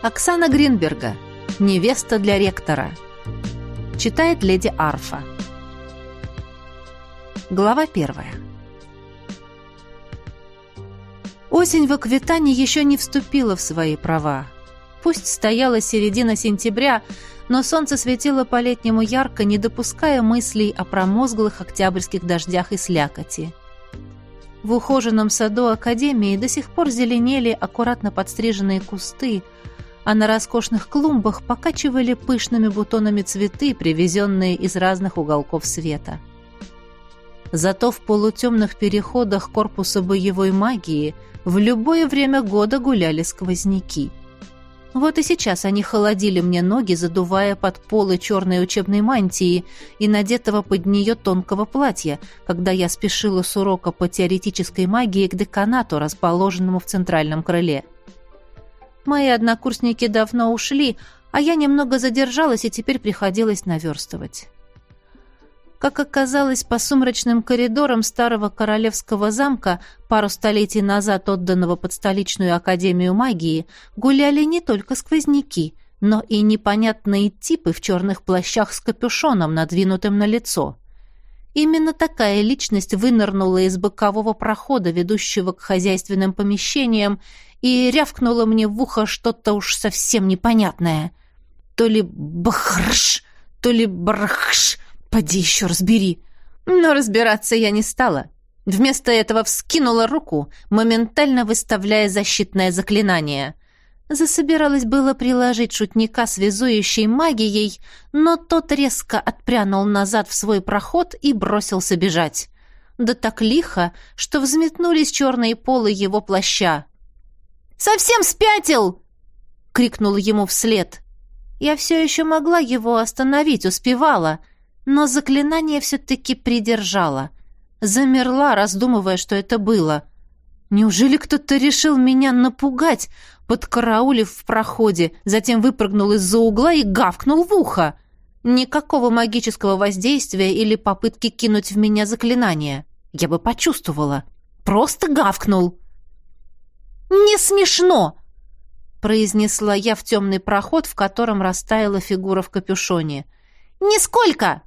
Оксана Гринберга. Невеста для ректора. Читает леди Арфа. Глава первая. Осень в Аквитании еще не вступила в свои права. Пусть стояла середина сентября, но солнце светило по-летнему ярко, не допуская мыслей о промозглых октябрьских дождях и слякоти. В ухоженном саду Академии до сих пор зеленели аккуратно подстриженные кусты, а на роскошных клумбах покачивали пышными бутонами цветы, привезенные из разных уголков света. Зато в полутемных переходах корпуса боевой магии в любое время года гуляли сквозняки – вот и сейчас они холодили мне ноги, задувая под полы черной учебной мантии и надетого под нее тонкого платья, когда я спешила с урока по теоретической магии к деканату, расположенному в центральном крыле. Мои однокурсники давно ушли, а я немного задержалась и теперь приходилось наверстывать. Как оказалось, по сумрачным коридорам старого королевского замка, пару столетий назад отданного под столичную академию магии, гуляли не только сквозняки, но и непонятные типы в черных плащах с капюшоном, надвинутым на лицо. Именно такая личность вынырнула из бокового прохода, ведущего к хозяйственным помещениям, и рявкнула мне в ухо что-то уж совсем непонятное. То ли бахрш, то ли бархш, Поди еще разбери. Но разбираться я не стала. Вместо этого вскинула руку, моментально выставляя защитное заклинание. Засобиралась было приложить шутника связующей магией, но тот резко отпрянул назад в свой проход и бросился бежать. Да так лихо, что взметнулись черные полы его плаща. «Совсем спятил!» — крикнула ему вслед. Я все еще могла его остановить, успевала — но заклинание все-таки придержало. Замерла, раздумывая, что это было. Неужели кто-то решил меня напугать, подкараулив в проходе, затем выпрыгнул из-за угла и гавкнул в ухо? Никакого магического воздействия или попытки кинуть в меня заклинание. Я бы почувствовала. Просто гавкнул. «Не смешно!» произнесла я в темный проход, в котором растаяла фигура в капюшоне. «Нисколько!»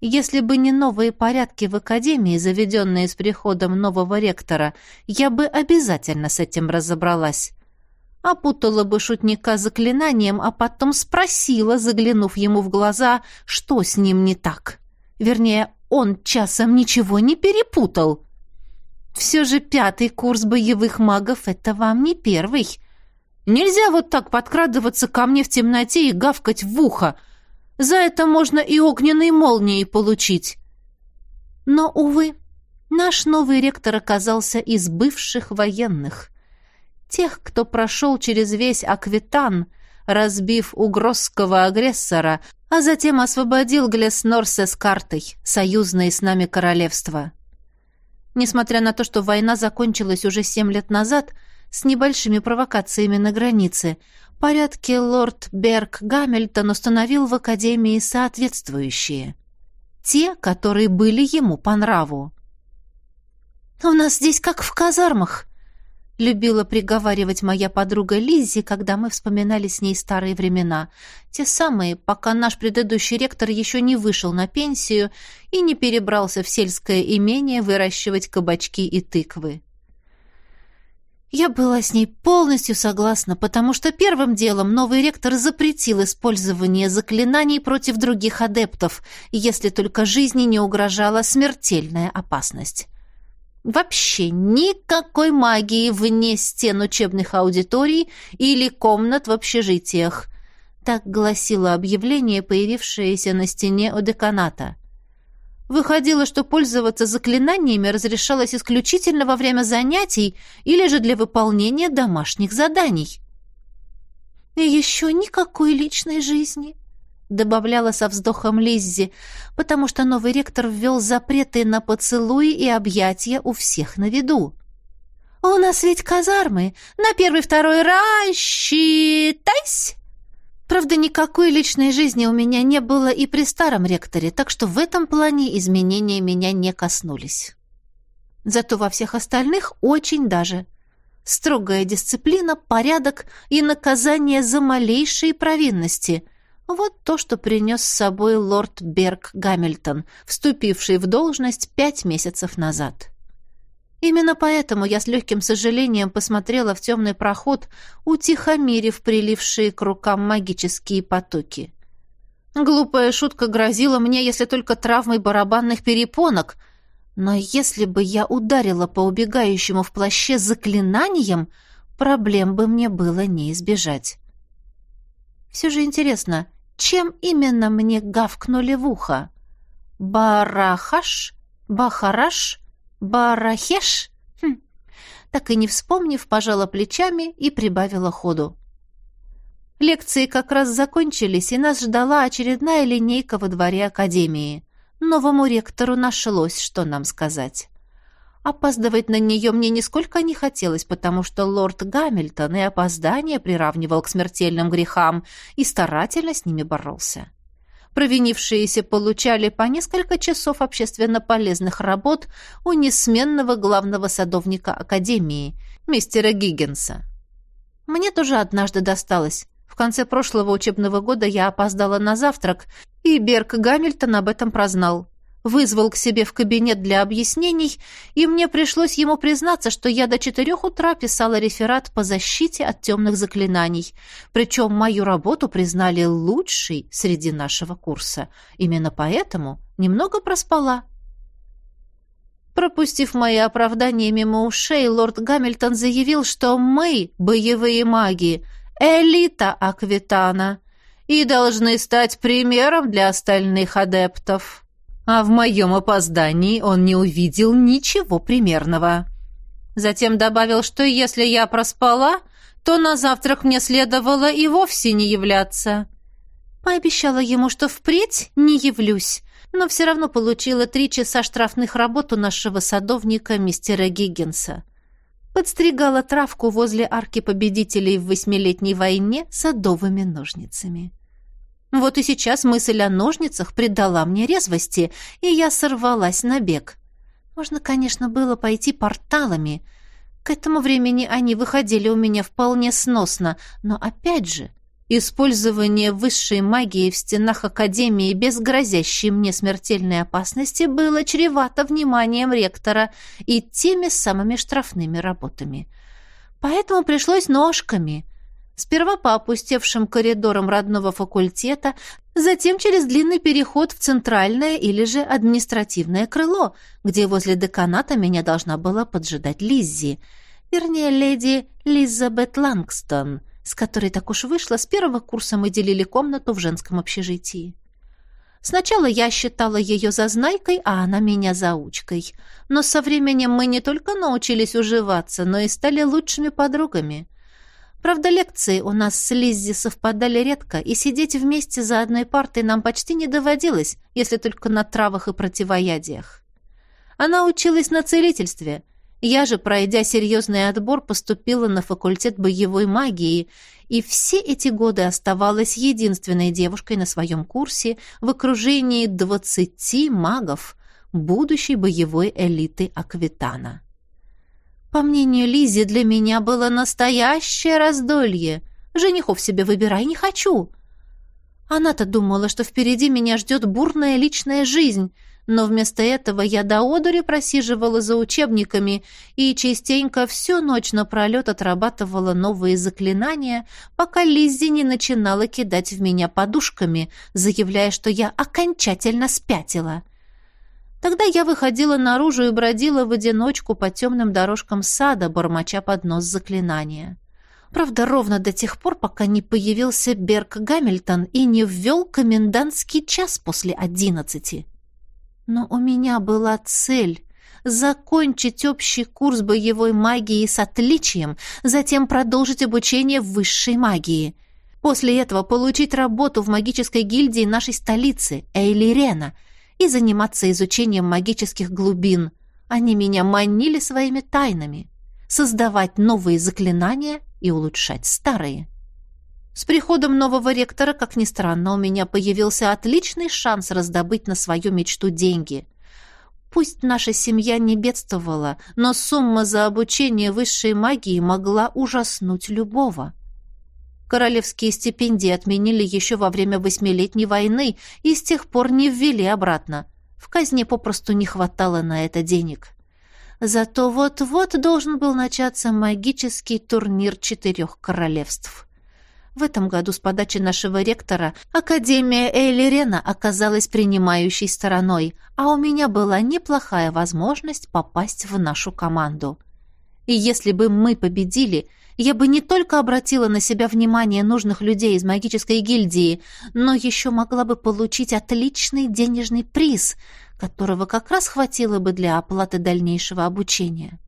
Если бы не новые порядки в академии, заведенные с приходом нового ректора, я бы обязательно с этим разобралась. Опутала бы шутника заклинанием, а потом спросила, заглянув ему в глаза, что с ним не так. Вернее, он часом ничего не перепутал. Все же пятый курс боевых магов — это вам не первый. Нельзя вот так подкрадываться ко мне в темноте и гавкать в ухо — за это можно и огненные молнии получить. Но, увы, наш новый ректор оказался из бывших военных. Тех, кто прошел через весь Аквитан, разбив угрозского агрессора, а затем освободил Глеснорсе с картой, союзной с нами королевства. Несмотря на то, что война закончилась уже семь лет назад, с небольшими провокациями на границе, порядке лорд Берг Гамильтон установил в Академии соответствующие. Те, которые были ему по нраву. «У нас здесь как в казармах», — любила приговаривать моя подруга Лиззи, когда мы вспоминали с ней старые времена. Те самые, пока наш предыдущий ректор еще не вышел на пенсию и не перебрался в сельское имение выращивать кабачки и тыквы. Я была с ней полностью согласна, потому что первым делом новый ректор запретил использование заклинаний против других адептов, если только жизни не угрожала смертельная опасность. Вообще никакой магии вне стен учебных аудиторий или комнат в общежитиях. Так гласило объявление, появившееся на стене у деканата. Выходило, что пользоваться заклинаниями разрешалось исключительно во время занятий или же для выполнения домашних заданий. «И еще никакой личной жизни», — добавляла со вздохом Лиззи, потому что новый ректор ввел запреты на поцелуи и объятия у всех на виду. «У нас ведь казармы. На первый-второй рассчитайся!» Правда, никакой личной жизни у меня не было и при старом ректоре, так что в этом плане изменения меня не коснулись. Зато во всех остальных очень даже. Строгая дисциплина, порядок и наказание за малейшие провинности. Вот то, что принес с собой лорд Берг Гамильтон, вступивший в должность пять месяцев назад. Именно поэтому я с легким сожалением посмотрела в темный проход, утихомирив прилившие к рукам магические потоки. Глупая шутка грозила мне, если только травмой барабанных перепонок, но если бы я ударила по убегающему в плаще заклинанием, проблем бы мне было не избежать. Все же интересно, чем именно мне гавкнули в ухо? Барахаш? Бахараш? Барахеш? Хм. Так и не вспомнив, пожала плечами и прибавила ходу. Лекции как раз закончились, и нас ждала очередная линейка во дворе академии. Новому ректору нашлось, что нам сказать. Опаздывать на нее мне нисколько не хотелось, потому что лорд Гамильтон и опоздание приравнивал к смертельным грехам и старательно с ними боролся. Провинившиеся получали по несколько часов общественно полезных работ у несменного главного садовника Академии, мистера Гиггинса. Мне тоже однажды досталось. В конце прошлого учебного года я опоздала на завтрак, и Берг Гамильтон об этом прознал вызвал к себе в кабинет для объяснений, и мне пришлось ему признаться, что я до четырех утра писала реферат по защите от темных заклинаний. Причем мою работу признали лучшей среди нашего курса. Именно поэтому немного проспала. Пропустив мои оправдания мимо ушей, лорд Гамильтон заявил, что мы, боевые маги, элита Аквитана, и должны стать примером для остальных адептов а в моем опоздании он не увидел ничего примерного. Затем добавил, что если я проспала, то на завтрак мне следовало и вовсе не являться. Пообещала ему, что впредь не явлюсь, но все равно получила три часа штрафных работ у нашего садовника мистера Гиггинса. Подстригала травку возле арки победителей в восьмилетней войне садовыми ножницами. Вот и сейчас мысль о ножницах придала мне резвости, и я сорвалась на бег. Можно, конечно, было пойти порталами. К этому времени они выходили у меня вполне сносно, но опять же, использование высшей магии в стенах Академии без грозящей мне смертельной опасности было чревато вниманием ректора и теми самыми штрафными работами. Поэтому пришлось ножками — Сперва по опустевшим коридорам родного факультета, затем через длинный переход в центральное или же административное крыло, где возле деканата меня должна была поджидать Лиззи, вернее, леди Лизабет Лангстон, с которой так уж вышло, с первого курса мы делили комнату в женском общежитии. Сначала я считала ее зазнайкой, а она меня заучкой. Но со временем мы не только научились уживаться, но и стали лучшими подругами — Правда, лекции у нас с Лиззи совпадали редко, и сидеть вместе за одной партой нам почти не доводилось, если только на травах и противоядиях. Она училась на целительстве. Я же, пройдя серьезный отбор, поступила на факультет боевой магии, и все эти годы оставалась единственной девушкой на своем курсе в окружении двадцати магов будущей боевой элиты Аквитана. По мнению Лизи, для меня было настоящее раздолье. Женихов себе выбирай не хочу. Она-то думала, что впереди меня ждет бурная личная жизнь, но вместо этого я до одури просиживала за учебниками и частенько всю ночь напролет отрабатывала новые заклинания, пока Лиззи не начинала кидать в меня подушками, заявляя, что я окончательно спятила. Тогда я выходила наружу и бродила в одиночку по темным дорожкам сада, бормоча под нос заклинания. Правда, ровно до тех пор, пока не появился Берг Гамильтон и не ввел комендантский час после одиннадцати. Но у меня была цель — закончить общий курс боевой магии с отличием, затем продолжить обучение высшей магии. После этого получить работу в магической гильдии нашей столицы, Эйлирена — и заниматься изучением магических глубин. Они меня манили своими тайнами. Создавать новые заклинания и улучшать старые. С приходом нового ректора, как ни странно, у меня появился отличный шанс раздобыть на свою мечту деньги. Пусть наша семья не бедствовала, но сумма за обучение высшей магии могла ужаснуть любого. Королевские стипендии отменили еще во время Восьмилетней войны и с тех пор не ввели обратно. В казне попросту не хватало на это денег. Зато вот-вот должен был начаться магический турнир четырех королевств. В этом году с подачи нашего ректора Академия Эйлерена оказалась принимающей стороной, а у меня была неплохая возможность попасть в нашу команду. И если бы мы победили, я бы не только обратила на себя внимание нужных людей из магической гильдии, но еще могла бы получить отличный денежный приз, которого как раз хватило бы для оплаты дальнейшего обучения.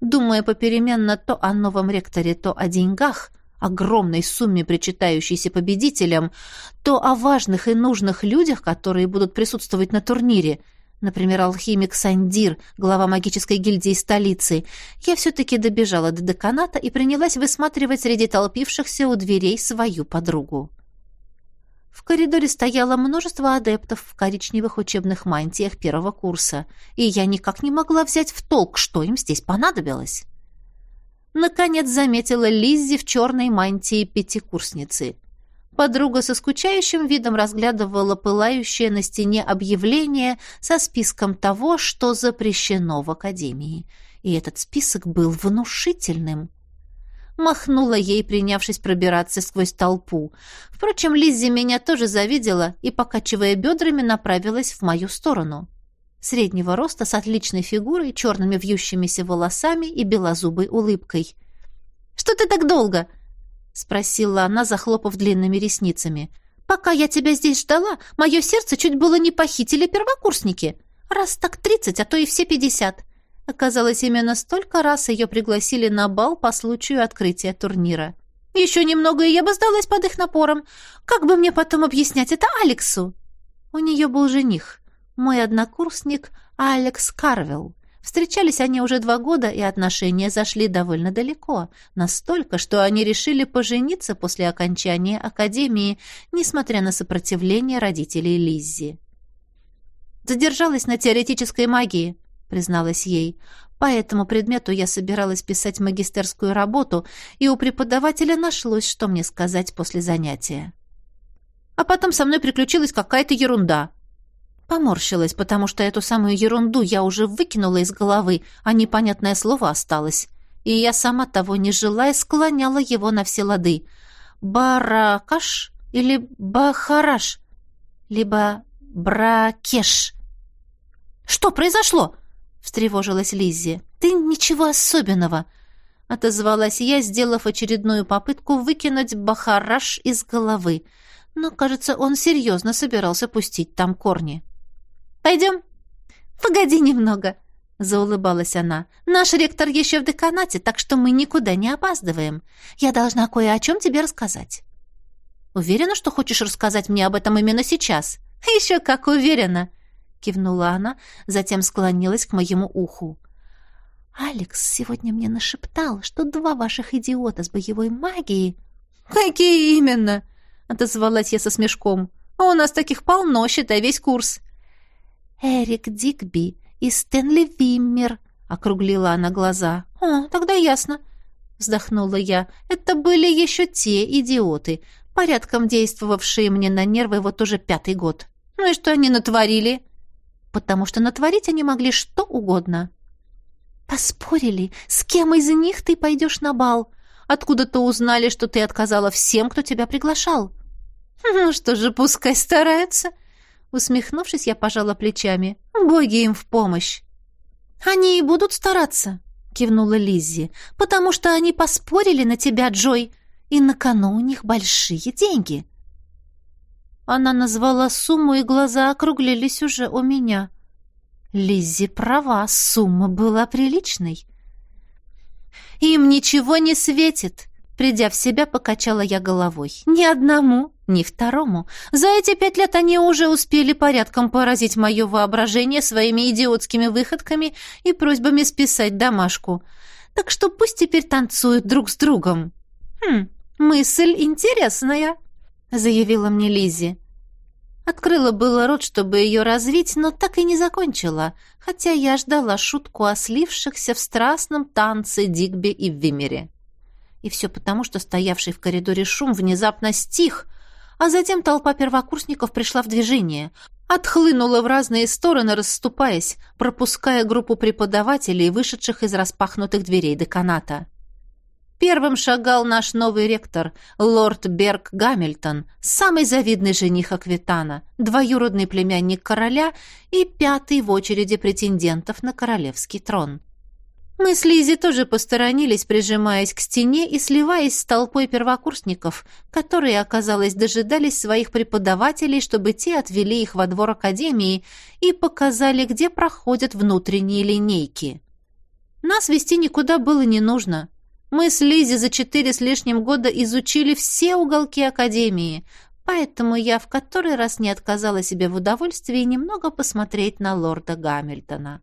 Думая попеременно то о новом ректоре, то о деньгах – огромной сумме, причитающейся победителям, то о важных и нужных людях, которые будут присутствовать на турнире, например, алхимик Сандир, глава магической гильдии столицы, я все-таки добежала до деканата и принялась высматривать среди толпившихся у дверей свою подругу. В коридоре стояло множество адептов в коричневых учебных мантиях первого курса, и я никак не могла взять в толк, что им здесь понадобилось наконец заметила Лиззи в черной мантии пятикурсницы. Подруга со скучающим видом разглядывала пылающее на стене объявление со списком того, что запрещено в академии. И этот список был внушительным. Махнула ей, принявшись пробираться сквозь толпу. Впрочем, Лиззи меня тоже завидела и, покачивая бедрами, направилась в мою сторону. — среднего роста с отличной фигурой, черными вьющимися волосами и белозубой улыбкой. «Что ты так долго?» — спросила она, захлопав длинными ресницами. «Пока я тебя здесь ждала, мое сердце чуть было не похитили первокурсники. Раз так тридцать, а то и все пятьдесят». Оказалось, именно столько раз ее пригласили на бал по случаю открытия турнира. «Еще немного, и я бы сдалась под их напором. Как бы мне потом объяснять это Алексу?» У нее был жених мой однокурсник Алекс Карвелл. Встречались они уже два года, и отношения зашли довольно далеко. Настолько, что они решили пожениться после окончания академии, несмотря на сопротивление родителей Лиззи. «Задержалась на теоретической магии», — призналась ей. «По этому предмету я собиралась писать магистерскую работу, и у преподавателя нашлось, что мне сказать после занятия. А потом со мной приключилась какая-то ерунда», Поморщилась, потому что эту самую ерунду я уже выкинула из головы, а непонятное слово осталось. И я сама того не желая склоняла его на все лады. Баракаш или бахараш, либо бракеш. «Что произошло?» — встревожилась Лиззи. «Ты ничего особенного», — отозвалась я, сделав очередную попытку выкинуть бахараш из головы. Но, кажется, он серьезно собирался пустить там корни. Пойдем?» «Погоди немного», — заулыбалась она. «Наш ректор еще в деканате, так что мы никуда не опаздываем. Я должна кое о чем тебе рассказать». «Уверена, что хочешь рассказать мне об этом именно сейчас?» «Еще как уверена!» — кивнула она, затем склонилась к моему уху. «Алекс сегодня мне нашептал, что два ваших идиота с боевой магией...» «Какие именно?» — отозвалась я со смешком. «У нас таких полно, считай, весь курс». «Эрик Дигби и Стэнли Виммер», — округлила она глаза. «О, тогда ясно», — вздохнула я. «Это были еще те идиоты, порядком действовавшие мне на нервы вот уже пятый год. Ну и что они натворили?» «Потому что натворить они могли что угодно». «Поспорили, с кем из них ты пойдешь на бал? Откуда-то узнали, что ты отказала всем, кто тебя приглашал». «Ну что же, пускай стараются», Усмехнувшись, я пожала плечами. «Боги им в помощь!» «Они и будут стараться», — кивнула Лиззи, «потому что они поспорили на тебя, Джой, и на кону у них большие деньги». Она назвала сумму, и глаза округлились уже у меня. Лиззи права, сумма была приличной. «Им ничего не светит», Придя в себя, покачала я головой. Ни одному, ни второму. За эти пять лет они уже успели порядком поразить мое воображение своими идиотскими выходками и просьбами списать домашку. Так что пусть теперь танцуют друг с другом. «Хм, мысль интересная», — заявила мне Лизи. Открыла было рот, чтобы ее развить, но так и не закончила, хотя я ждала шутку о слившихся в страстном танце Дигби и Вимере. И все потому, что стоявший в коридоре шум внезапно стих, а затем толпа первокурсников пришла в движение, отхлынула в разные стороны, расступаясь, пропуская группу преподавателей, вышедших из распахнутых дверей деканата. Первым шагал наш новый ректор, лорд Берг Гамильтон, самый завидный жених Аквитана, двоюродный племянник короля и пятый в очереди претендентов на королевский трон. Мы с Лизи тоже посторонились, прижимаясь к стене и сливаясь с толпой первокурсников, которые, оказалось, дожидались своих преподавателей, чтобы те отвели их во двор академии и показали, где проходят внутренние линейки. Нас вести никуда было не нужно. Мы с Лизи за четыре с лишним года изучили все уголки академии, поэтому я в который раз не отказала себе в удовольствии немного посмотреть на лорда Гамильтона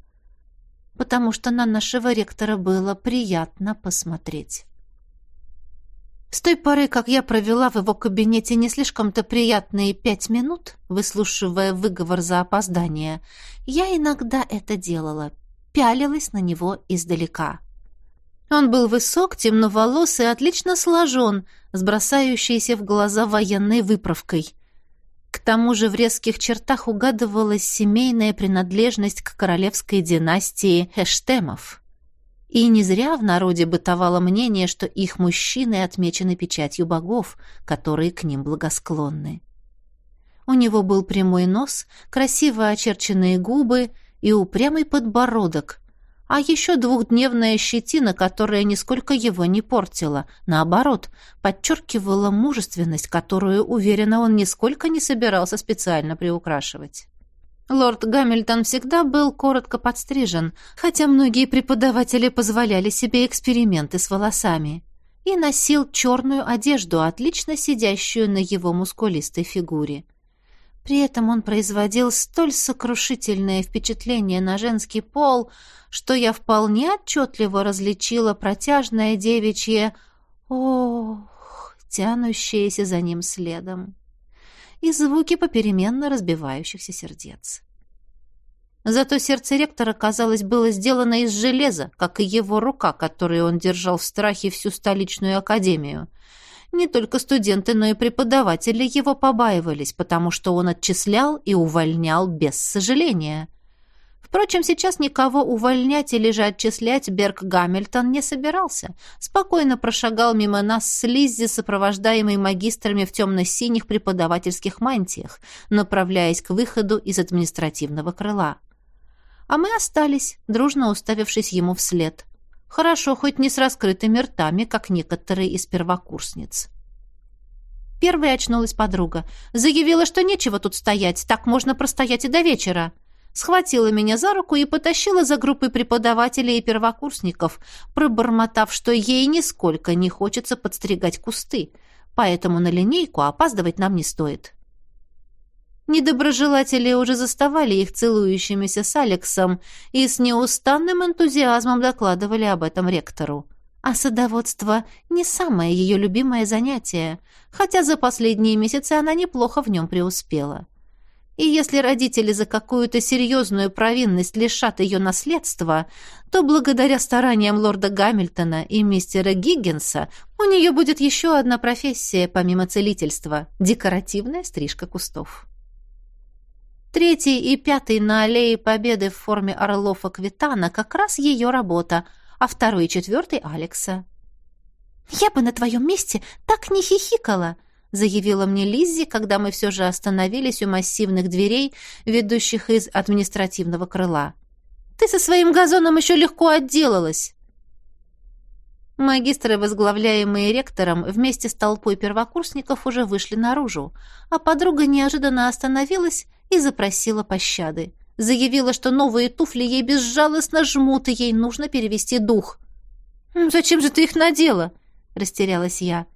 потому что на нашего ректора было приятно посмотреть. С той поры, как я провела в его кабинете не слишком-то приятные пять минут, выслушивая выговор за опоздание, я иногда это делала, пялилась на него издалека. Он был высок, темноволос и отлично сложен, с бросающейся в глаза военной выправкой. К тому же в резких чертах угадывалась семейная принадлежность к королевской династии Эштемов. И не зря в народе бытовало мнение, что их мужчины отмечены печатью богов, которые к ним благосклонны. У него был прямой нос, красиво очерченные губы и упрямый подбородок, а еще двухдневная щетина, которая нисколько его не портила, наоборот, подчеркивала мужественность, которую, уверенно, он нисколько не собирался специально приукрашивать. Лорд Гамильтон всегда был коротко подстрижен, хотя многие преподаватели позволяли себе эксперименты с волосами, и носил черную одежду, отлично сидящую на его мускулистой фигуре. При этом он производил столь сокрушительное впечатление на женский пол, что я вполне отчетливо различила протяжное девичье «ох», тянущееся за ним следом, и звуки попеременно разбивающихся сердец. Зато сердце ректора, казалось, было сделано из железа, как и его рука, которую он держал в страхе всю столичную академию — не только студенты, но и преподаватели его побаивались, потому что он отчислял и увольнял без сожаления. Впрочем, сейчас никого увольнять или же отчислять Берг Гамильтон не собирался. Спокойно прошагал мимо нас с Лиззи, сопровождаемый магистрами в темно-синих преподавательских мантиях, направляясь к выходу из административного крыла. А мы остались, дружно уставившись ему вслед. Хорошо, хоть не с раскрытыми ртами, как некоторые из первокурсниц. Первой очнулась подруга. Заявила, что нечего тут стоять, так можно простоять и до вечера. Схватила меня за руку и потащила за группой преподавателей и первокурсников, пробормотав, что ей нисколько не хочется подстригать кусты, поэтому на линейку опаздывать нам не стоит. Недоброжелатели уже заставали их целующимися с Алексом и с неустанным энтузиазмом докладывали об этом ректору. А садоводство — не самое ее любимое занятие, хотя за последние месяцы она неплохо в нем преуспела. И если родители за какую-то серьезную провинность лишат ее наследства, то благодаря стараниям лорда Гамильтона и мистера Гиггинса у нее будет еще одна профессия помимо целительства — декоративная стрижка кустов. Третий и пятый на аллее Победы в форме орлов Аквитана как раз ее работа, а второй и четвертый — Алекса. «Я бы на твоем месте так не хихикала!» — заявила мне Лиззи, когда мы все же остановились у массивных дверей, ведущих из административного крыла. «Ты со своим газоном еще легко отделалась!» Магистры, возглавляемые ректором, вместе с толпой первокурсников уже вышли наружу, а подруга неожиданно остановилась и запросила пощады. Заявила, что новые туфли ей безжалостно жмут, и ей нужно перевести дух. «Зачем же ты их надела?» — растерялась я.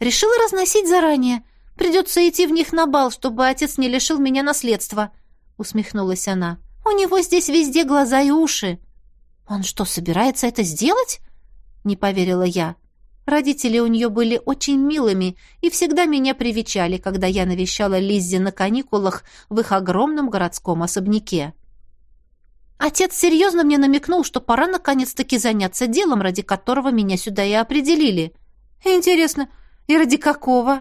«Решила разносить заранее. Придется идти в них на бал, чтобы отец не лишил меня наследства», — усмехнулась она. «У него здесь везде глаза и уши». «Он что, собирается это сделать?» — не поверила я. Родители у нее были очень милыми и всегда меня привечали, когда я навещала Лиззи на каникулах в их огромном городском особняке. Отец серьезно мне намекнул, что пора наконец-таки заняться делом, ради которого меня сюда и определили. Интересно, и ради какого?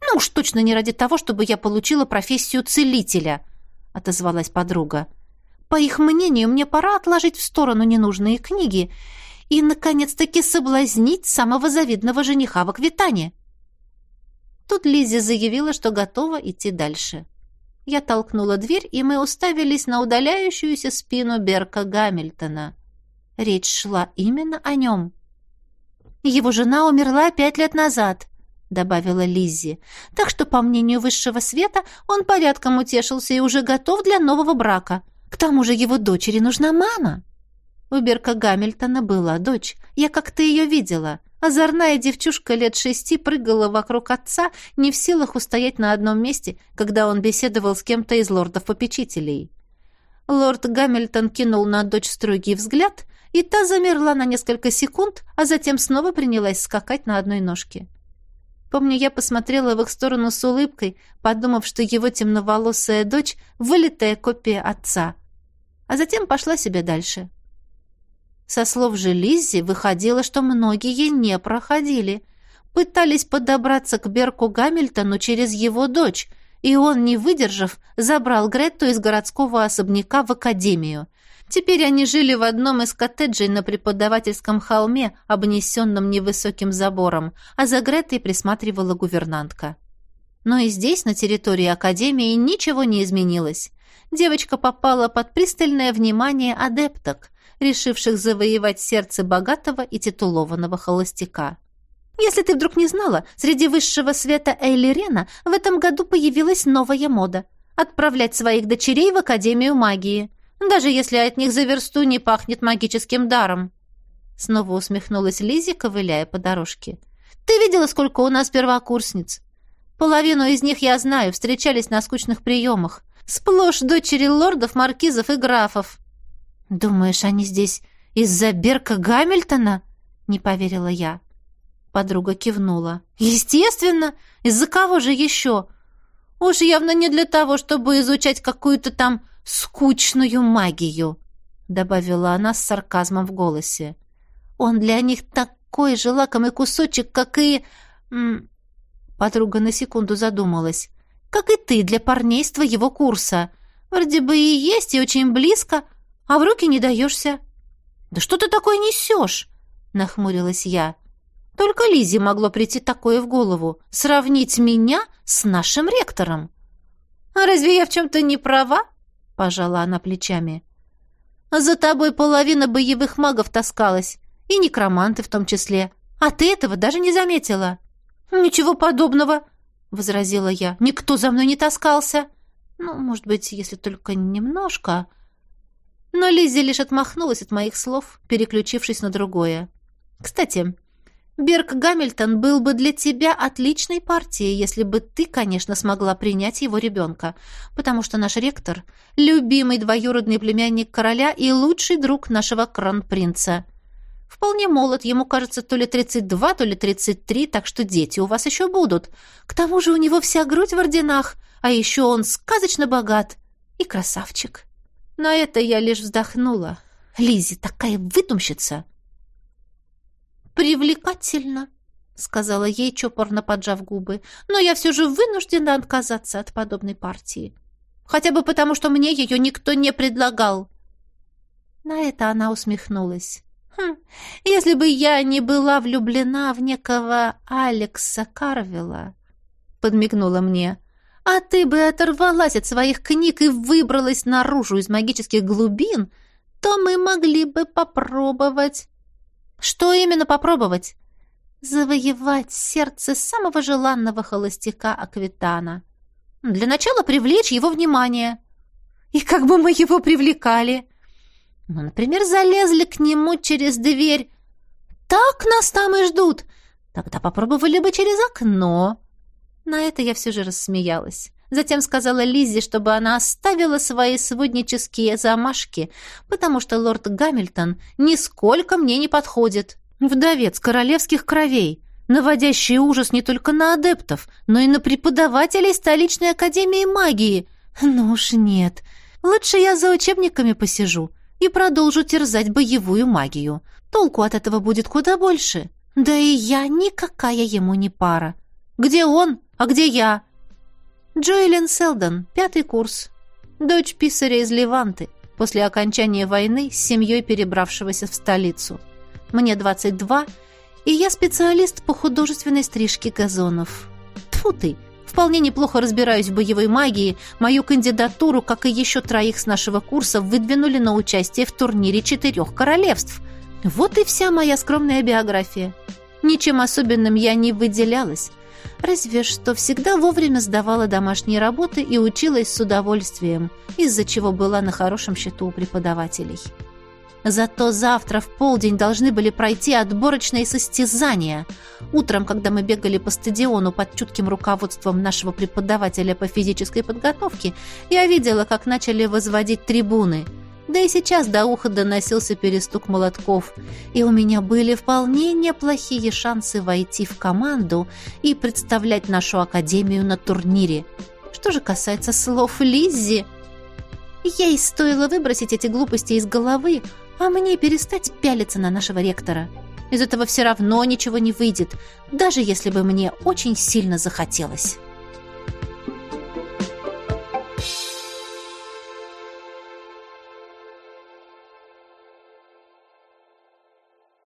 Ну уж точно не ради того, чтобы я получила профессию целителя, отозвалась подруга. По их мнению, мне пора отложить в сторону ненужные книги и, наконец-таки, соблазнить самого завидного жениха в Аквитане. Тут Лиззи заявила, что готова идти дальше. Я толкнула дверь, и мы уставились на удаляющуюся спину Берка Гамильтона. Речь шла именно о нем. «Его жена умерла пять лет назад», — добавила Лиззи. «Так что, по мнению высшего света, он порядком утешился и уже готов для нового брака. К тому же его дочери нужна мама». У Берка Гамильтона была дочь. Я как-то ее видела. Озорная девчушка лет шести прыгала вокруг отца, не в силах устоять на одном месте, когда он беседовал с кем-то из лордов-попечителей. Лорд Гамильтон кинул на дочь строгий взгляд, и та замерла на несколько секунд, а затем снова принялась скакать на одной ножке. Помню, я посмотрела в их сторону с улыбкой, подумав, что его темноволосая дочь — вылитая копия отца, а затем пошла себе дальше. — со слов же Лиззи выходило, что многие не проходили. Пытались подобраться к Берку Гамильтону через его дочь, и он, не выдержав, забрал Гретту из городского особняка в академию. Теперь они жили в одном из коттеджей на преподавательском холме, обнесенном невысоким забором, а за Греттой присматривала гувернантка. Но и здесь, на территории академии, ничего не изменилось. Девочка попала под пристальное внимание адепток, решивших завоевать сердце богатого и титулованного холостяка. Если ты вдруг не знала, среди высшего света Эйлирена в этом году появилась новая мода — отправлять своих дочерей в Академию магии, даже если от них за версту не пахнет магическим даром. Снова усмехнулась Лизи, ковыляя по дорожке. «Ты видела, сколько у нас первокурсниц? Половину из них я знаю, встречались на скучных приемах. Сплошь дочери лордов, маркизов и графов. «Думаешь, они здесь из-за Берка Гамильтона?» — не поверила я. Подруга кивнула. «Естественно! Из-за кого же еще? Уж явно не для того, чтобы изучать какую-то там скучную магию», — добавила она с сарказмом в голосе. «Он для них такой же лакомый кусочек, как и...» Подруга на секунду задумалась. «Как и ты для парней с твоего курса. Вроде бы и есть, и очень близко, а в руки не даешься». «Да что ты такое несешь?» — нахмурилась я. Только Лизе могло прийти такое в голову — сравнить меня с нашим ректором. «А разве я в чем-то не права?» — пожала она плечами. «За тобой половина боевых магов таскалась, и некроманты в том числе. А ты этого даже не заметила». «Ничего подобного», — возразила я. «Никто за мной не таскался». «Ну, может быть, если только немножко...» Но Лиззи лишь отмахнулась от моих слов, переключившись на другое. «Кстати, Берг Гамильтон был бы для тебя отличной партией, если бы ты, конечно, смогла принять его ребенка, потому что наш ректор — любимый двоюродный племянник короля и лучший друг нашего кронпринца. Вполне молод, ему кажется то ли 32, то ли 33, так что дети у вас еще будут. К тому же у него вся грудь в орденах, а еще он сказочно богат и красавчик». На это я лишь вздохнула. Лизи такая выдумщица. Привлекательно, сказала ей, чопорно поджав губы. Но я все же вынуждена отказаться от подобной партии. Хотя бы потому, что мне ее никто не предлагал. На это она усмехнулась. Хм, если бы я не была влюблена в некого Алекса Карвела, подмигнула мне. А ты бы оторвалась от своих книг и выбралась наружу из магических глубин, то мы могли бы попробовать. Что именно попробовать? Завоевать сердце самого желанного холостяка Аквитана. Для начала привлечь его внимание. И как бы мы его привлекали? Ну, например, залезли к нему через дверь. Так нас там и ждут. Тогда попробовали бы через окно. На это я все же рассмеялась. Затем сказала Лиззе, чтобы она оставила свои своднические замашки, потому что лорд Гамильтон нисколько мне не подходит. Вдовец королевских кровей. наводящие ужас не только на адептов, но и на преподавателей столичной академии магии. Ну уж нет. Лучше я за учебниками посижу и продолжу терзать боевую магию. Толку от этого будет куда больше. Да и я никакая ему не пара. Где он, а где я? Джоэлин Селдон, пятый курс. Дочь писаря из Леванты, после окончания войны с семьей перебравшегося в столицу. Мне 22, и я специалист по художественной стрижке газонов. Тфу ты! Вполне неплохо разбираюсь в боевой магии. Мою кандидатуру, как и еще троих с нашего курса, выдвинули на участие в турнире четырех королевств. Вот и вся моя скромная биография. Ничем особенным я не выделялась. Разве что всегда вовремя сдавала домашние работы и училась с удовольствием, из-за чего была на хорошем счету у преподавателей. Зато завтра в полдень должны были пройти отборочные состязания. Утром, когда мы бегали по стадиону под чутким руководством нашего преподавателя по физической подготовке, я видела, как начали возводить трибуны. Да и сейчас до уха доносился перестук молотков, и у меня были вполне неплохие шансы войти в команду и представлять нашу академию на турнире. Что же касается слов Лиззи, ей стоило выбросить эти глупости из головы, а мне перестать пялиться на нашего ректора. Из этого все равно ничего не выйдет, даже если бы мне очень сильно захотелось».